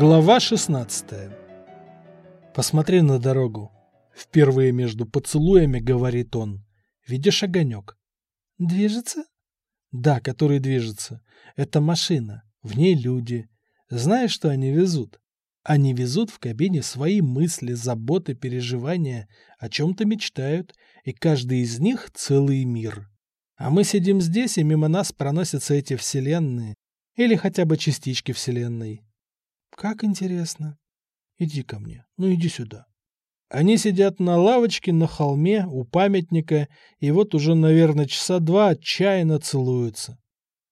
Глава 16 «Посмотри на дорогу». Впервые между поцелуями говорит он. «Видишь огонек?» «Движется?» «Да, который движется. Это машина. В ней люди. Знаешь, что они везут? Они везут в кабине свои мысли, заботы, переживания, о чем-то мечтают, и каждый из них целый мир. А мы сидим здесь, и мимо нас проносятся эти вселенные, или хотя бы частички вселенной. Как интересно. Иди ко мне, ну иди сюда. Они сидят на лавочке на холме у памятника, и вот уже, наверное, часа два отчаянно целуются.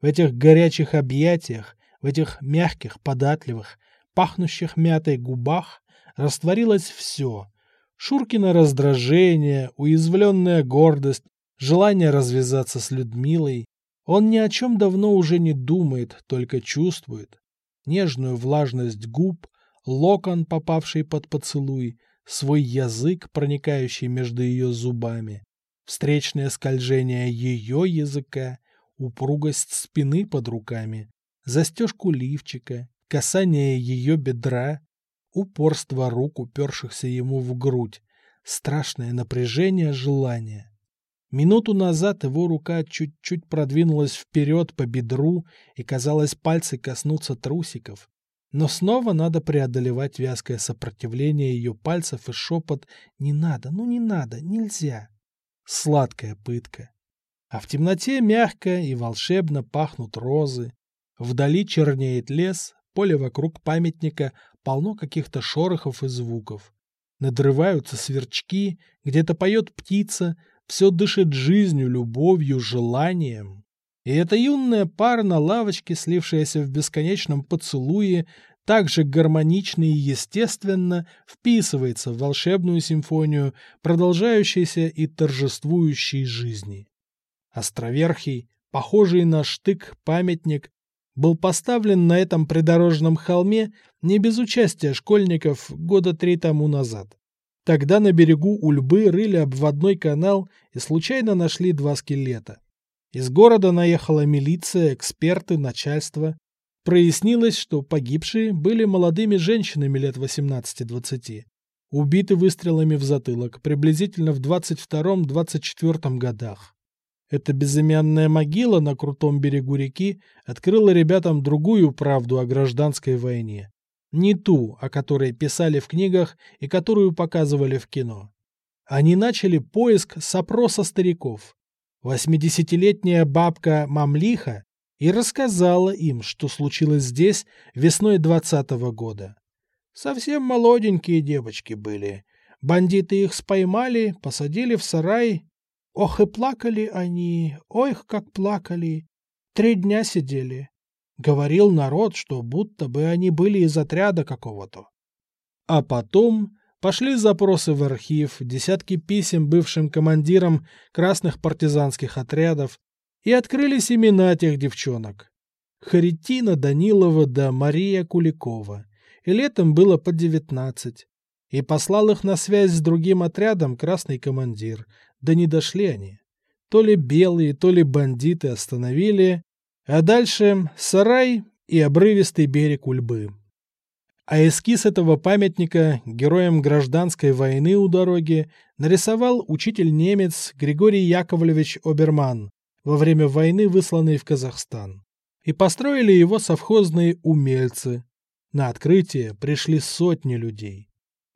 В этих горячих объятиях, в этих мягких, податливых, пахнущих мятой губах растворилось все. Шуркино раздражение, уязвленная гордость, желание развязаться с Людмилой. Он ни о чем давно уже не думает, только чувствует. Нежную влажность губ, локон, попавший под поцелуй, свой язык, проникающий между ее зубами, встречное скольжение ее языка, упругость спины под руками, застежку лифчика, касание ее бедра, упорство рук, упершихся ему в грудь, страшное напряжение желания. Минуту назад его рука чуть-чуть продвинулась вперед по бедру, и, казалось, пальцы коснутся трусиков. Но снова надо преодолевать вязкое сопротивление ее пальцев и шепот «Не надо, ну не надо, нельзя». Сладкая пытка. А в темноте мягко и волшебно пахнут розы. Вдали чернеет лес, поле вокруг памятника полно каких-то шорохов и звуков. Надрываются сверчки, где-то поет птица, все дышит жизнью, любовью, желанием. И эта юная пара на лавочке, слившаяся в бесконечном поцелуе, так же гармонично и естественно вписывается в волшебную симфонию продолжающейся и торжествующей жизни. Островерхий, похожий на штык памятник, был поставлен на этом придорожном холме не без участия школьников года три тому назад. Тогда на берегу Ульбы рыли обводной канал и случайно нашли два скелета. Из города наехала милиция, эксперты, начальство. Прояснилось, что погибшие были молодыми женщинами лет 18-20. Убиты выстрелами в затылок приблизительно в 22-24 годах. Эта безымянная могила на крутом берегу реки открыла ребятам другую правду о гражданской войне. Не ту, о которой писали в книгах и которую показывали в кино. Они начали поиск с опроса стариков. Восьмидесятилетняя бабка Мамлиха и рассказала им, что случилось здесь весной двадцатого года. Совсем молоденькие девочки были. Бандиты их споймали, посадили в сарай Ох и плакали они, ой, как плакали. Три дня сидели. Говорил народ, что будто бы они были из отряда какого-то. А потом пошли запросы в архив, десятки писем бывшим командирам красных партизанских отрядов, и открылись имена тех девчонок. Харитина Данилова да Мария Куликова. И летом было по девятнадцать. И послал их на связь с другим отрядом красный командир, да не дошли они. То ли белые, то ли бандиты остановили, а дальше сарай и обрывистый берег Ульбы. А эскиз этого памятника героям гражданской войны у дороги нарисовал учитель-немец Григорий Яковлевич Оберман, во время войны высланный в Казахстан. И построили его совхозные умельцы. На открытие пришли сотни людей.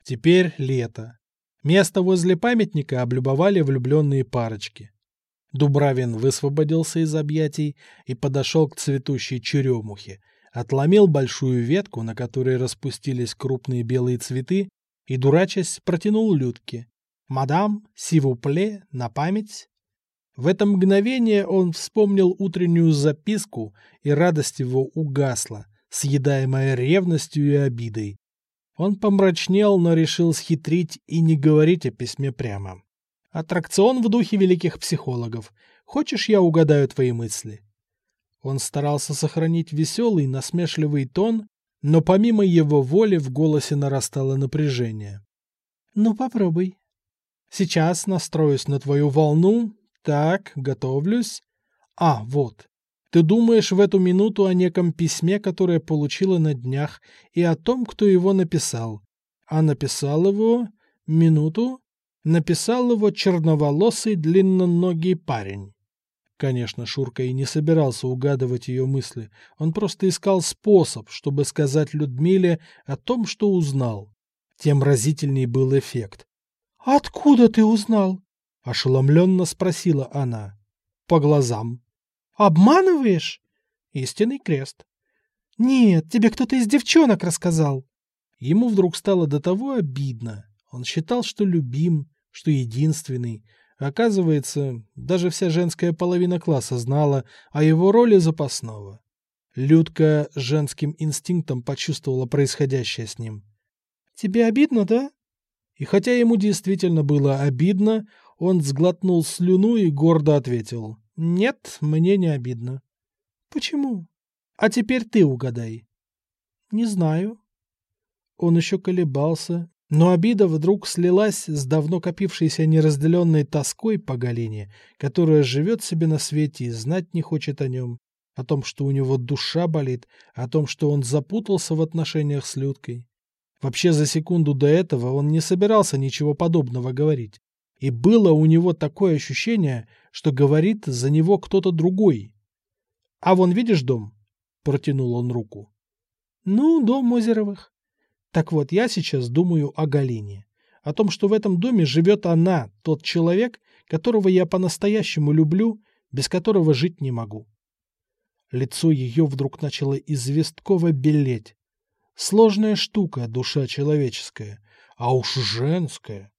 Теперь лето. Место возле памятника облюбовали влюбленные парочки. Дубравин высвободился из объятий и подошел к цветущей черемухе, отломил большую ветку, на которой распустились крупные белые цветы, и, дурачась, протянул Людке. «Мадам, сивупле, на память?» В это мгновение он вспомнил утреннюю записку, и радость его угасла, съедаемая ревностью и обидой. Он помрачнел, но решил схитрить и не говорить о письме прямо. Аттракцион в духе великих психологов. Хочешь, я угадаю твои мысли? Он старался сохранить веселый, насмешливый тон, но помимо его воли в голосе нарастало напряжение. «Ну, попробуй. Сейчас настроюсь на твою волну. Так, готовлюсь. А, вот. Ты думаешь в эту минуту о неком письме, которое получила на днях, и о том, кто его написал. А написал его... Минуту. Написал его черноволосый длинноногий парень. Конечно, Шурка и не собирался угадывать ее мысли. Он просто искал способ, чтобы сказать Людмиле о том, что узнал. Тем разительней был эффект. «Откуда ты узнал?» — ошеломленно спросила она. «По глазам». «Обманываешь?» «Истинный крест». «Нет, тебе кто-то из девчонок рассказал». Ему вдруг стало до того обидно. Он считал, что любим, что единственный. Оказывается, даже вся женская половина класса знала о его роли запасного. Людка женским инстинктом почувствовала происходящее с ним. «Тебе обидно, да?» И хотя ему действительно было обидно, он сглотнул слюну и гордо ответил. «Нет, мне не обидно». «Почему?» «А теперь ты угадай». «Не знаю». Он еще колебался, но обида вдруг слилась с давно копившейся неразделенной тоской по Галине, которая живет себе на свете и знать не хочет о нем, о том, что у него душа болит, о том, что он запутался в отношениях с Людкой. Вообще за секунду до этого он не собирался ничего подобного говорить. И было у него такое ощущение, что говорит за него кто-то другой. «А вон видишь дом?» – протянул он руку. «Ну, дом Озеровых». Так вот, я сейчас думаю о Галине. О том, что в этом доме живет она, тот человек, которого я по-настоящему люблю, без которого жить не могу. Лицо ее вдруг начало известково белеть. Сложная штука душа человеческая, а уж женская.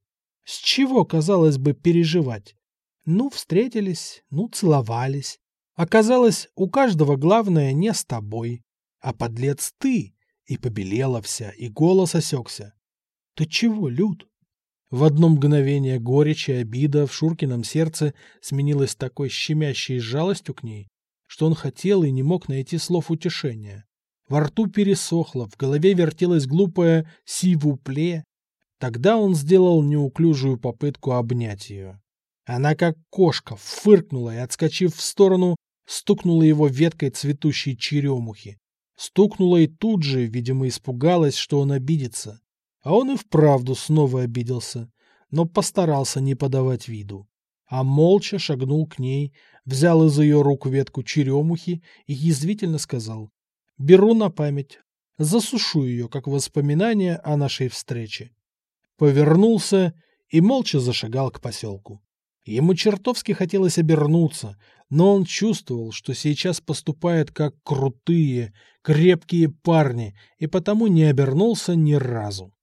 С чего, казалось бы, переживать? Ну, встретились, ну, целовались. Оказалось, у каждого главное не с тобой, а подлец ты. И побелела вся, и голос осекся. Ты чего, Люд? В одно мгновение горечь и обида в Шуркином сердце сменилась такой щемящей жалостью к ней, что он хотел и не мог найти слов утешения. Во рту пересохло, в голове вертелось глупое «сивупле». Тогда он сделал неуклюжую попытку обнять ее. Она, как кошка, фыркнула и, отскочив в сторону, стукнула его веткой цветущей черемухи. Стукнула и тут же, видимо, испугалась, что он обидится. А он и вправду снова обиделся, но постарался не подавать виду. А молча шагнул к ней, взял из ее рук ветку черемухи и язвительно сказал Беру на память. Засушу ее, как воспоминание о нашей встрече. Повернулся и молча зашагал к поселку. Ему чертовски хотелось обернуться, но он чувствовал, что сейчас поступает как крутые, крепкие парни, и потому не обернулся ни разу.